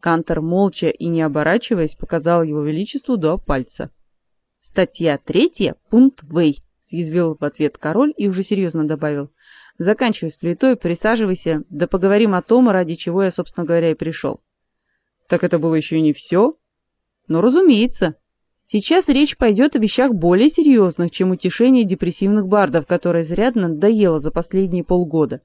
Кантор молча и не оборачиваясь показал его величеству два пальца. Статья третья, пункт В. съязвил в ответ король и уже серьезно добавил: "Заканчивай с плитой, присаживайся, да поговорим о том, ради чего я, собственно говоря, и пришел». Так это было еще не все? Ну, разумеется. Сейчас речь пойдет о вещах более серьезных, чем утешение депрессивных бардов, которое изрядно надоело за последние полгода.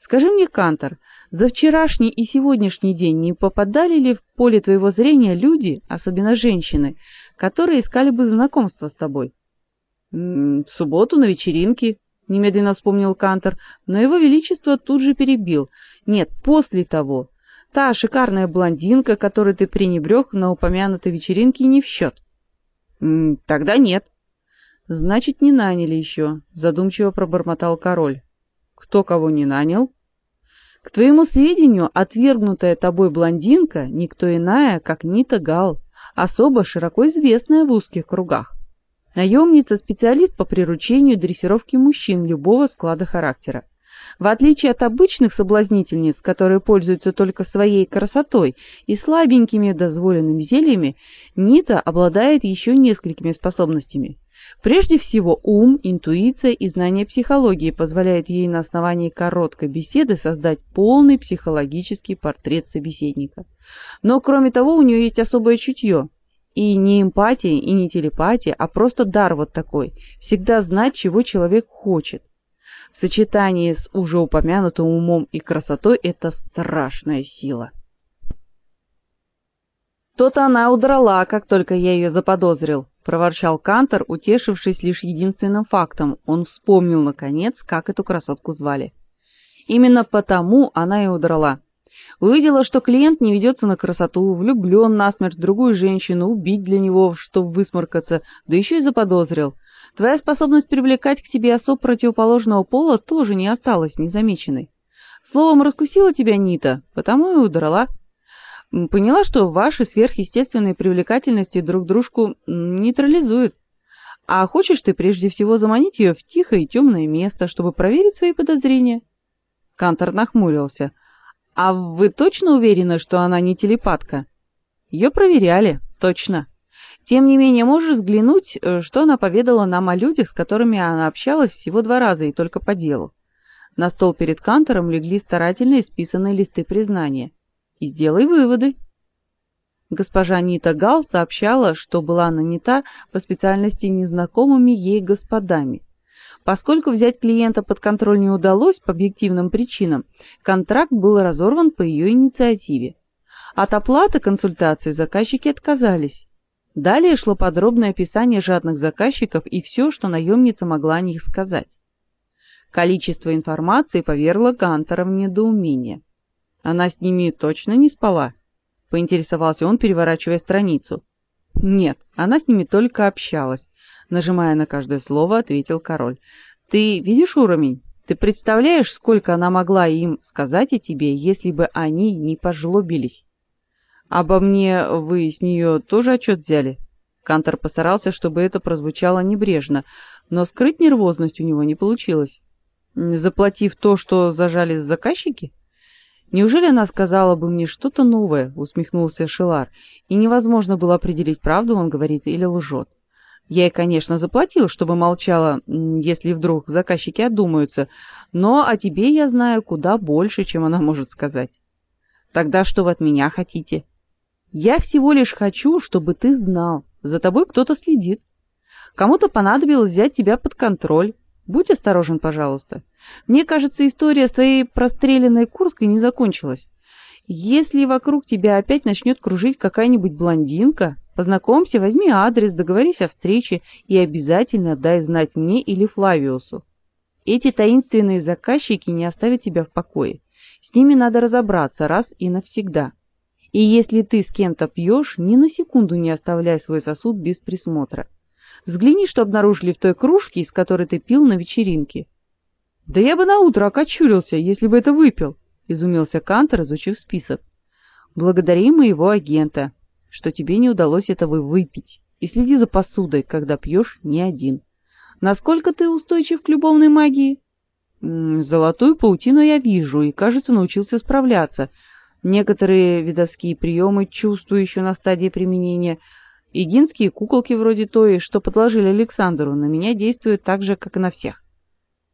Скажи мне, Кантор, за вчерашний и сегодняшний день не попадали ли в поле твоего зрения люди, особенно женщины, которые искали бы знакомства с тобой? в субботу на вечеринке, немедленно вспомнил Кантор, но его величество тут же перебил. Нет, после того. Та шикарная блондинка, которую ты пренебрег на упомянутой вечеринке, не в счет. тогда нет. Значит, не наняли еще», — задумчиво пробормотал король. Кто кого не нанял? К твоему сведению, отвергнутая тобой блондинка никто иная, как Нита Гал, особо широко известная в узких кругах. Наемница-специалист по приручению и дрессировке мужчин любого склада характера. В отличие от обычных соблазнительниц, которые пользуются только своей красотой и слабенькими дозволенными зельями, Нита обладает еще несколькими способностями. Прежде всего, ум, интуиция и знание психологии позволяют ей на основании короткой беседы создать полный психологический портрет собеседника. Но кроме того, у нее есть особое чутье. И не эмпатия, и не телепатия, а просто дар вот такой всегда знать, чего человек хочет. В сочетании с уже упомянутым умом и красотой это страшная сила. То-то она удрала, как только я ее заподозрил, проворчал Кантор, утешившись лишь единственным фактом. Он вспомнил наконец, как эту красотку звали. Именно потому она и удрала. Увидела, что клиент не ведется на красоту, влюблен насмерть в другую женщину, убить для него, чтобы высморкаться, да еще и заподозрил. Твоя способность привлекать к себе особ противоположного пола тоже не осталась незамеченной. Словом, раскусила тебя Нита, потому и удрала. Поняла, что ваши сверхъестественные привлекательности друг дружку нейтрализуют. А хочешь ты прежде всего заманить ее в тихое и темное место, чтобы проверить свои подозрения? Кантор нахмурился. А вы точно уверены, что она не телепатка? Ее проверяли, точно. Тем не менее, можешь взглянуть, э, что она поведала нам о людях, с которыми она общалась всего два раза и только по делу. На стол перед Кантором легли старательно исписанные листы признания и сделай выводы. Госпожа Нита Гал сообщала, что была нанята по специальности незнакомыми ей господами. Поскольку взять клиента под контроль не удалось по объективным причинам, контракт был разорван по ее инициативе. От оплаты консультации заказчики отказались. Далее шло подробное описание жадных заказчиков и все, что наемница могла о них сказать. Количество информации повергло Гантера в недоумение. Она с ними точно не спала? поинтересовался он, переворачивая страницу. Нет, она с ними только общалась, нажимая на каждое слово, ответил король. Ты видишь уровень? Ты представляешь, сколько она могла им сказать о тебе, если бы они не пожлобились? Обо мне вы с нее тоже отчет взяли? Кантор постарался, чтобы это прозвучало небрежно, но скрыть нервозность у него не получилось. Заплатив то, что зажали заказчики? Неужели она сказала бы мне что-то новое, усмехнулся Шилар. И невозможно было определить, правду он говорит или лжет. Я ей, конечно, заплатил, чтобы молчала, если вдруг заказчики одумаются, но о тебе я знаю куда больше, чем она может сказать. Тогда что вы от меня хотите? Я всего лишь хочу, чтобы ты знал, за тобой кто-то следит. Кому-то понадобилось взять тебя под контроль. Будь осторожен, пожалуйста. Мне кажется, история с твоей простреленной Курской не закончилась. Если вокруг тебя опять начнет кружить какая-нибудь блондинка, познакомься, возьми адрес, договорись о встрече и обязательно дай знать мне или Флавиусу. Эти таинственные заказчики не оставят тебя в покое. С ними надо разобраться раз и навсегда. И если ты с кем-то пьешь, ни на секунду не оставляй свой сосуд без присмотра. Взгляни, что обнаружили в той кружке, из которой ты пил на вечеринке. Да я бы на утро окочурился, если бы это выпил, изумился Кантер, изучив список. Благодари моего агента, что тебе не удалось этого выпить. И следи за посудой, когда пьешь не один. Насколько ты устойчив к любовной магии? Золотую паутину я вижу и, кажется, научился справляться. Некоторые видовские приемы чувствую еще на стадии применения. Игинские куколки вроде той, что подложили Александру, на меня действуют так же, как и на всех.